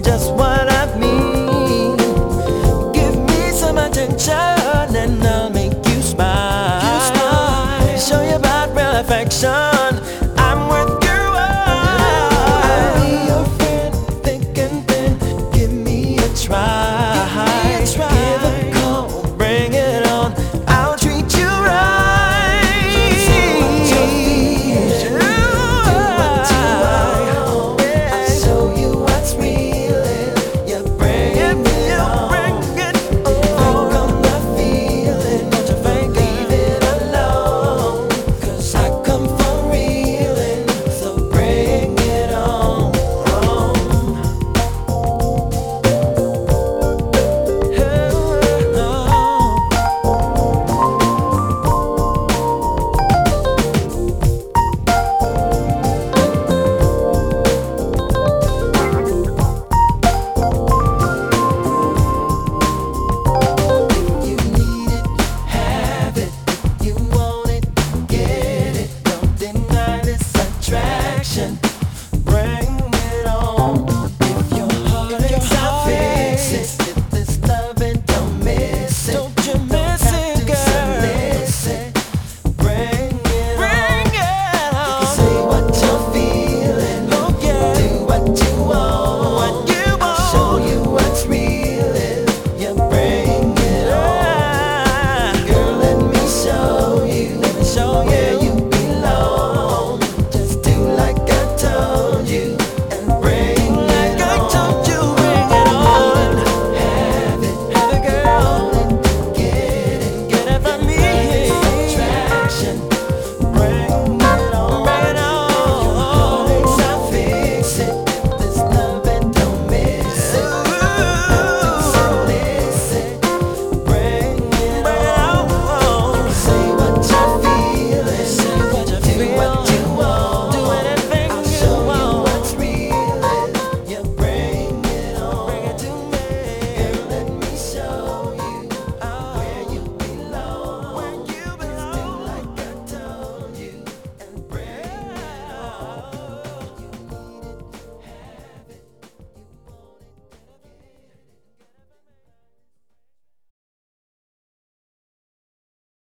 just what I mean. Give me some attention and I'll make you smile. Show you about real affection.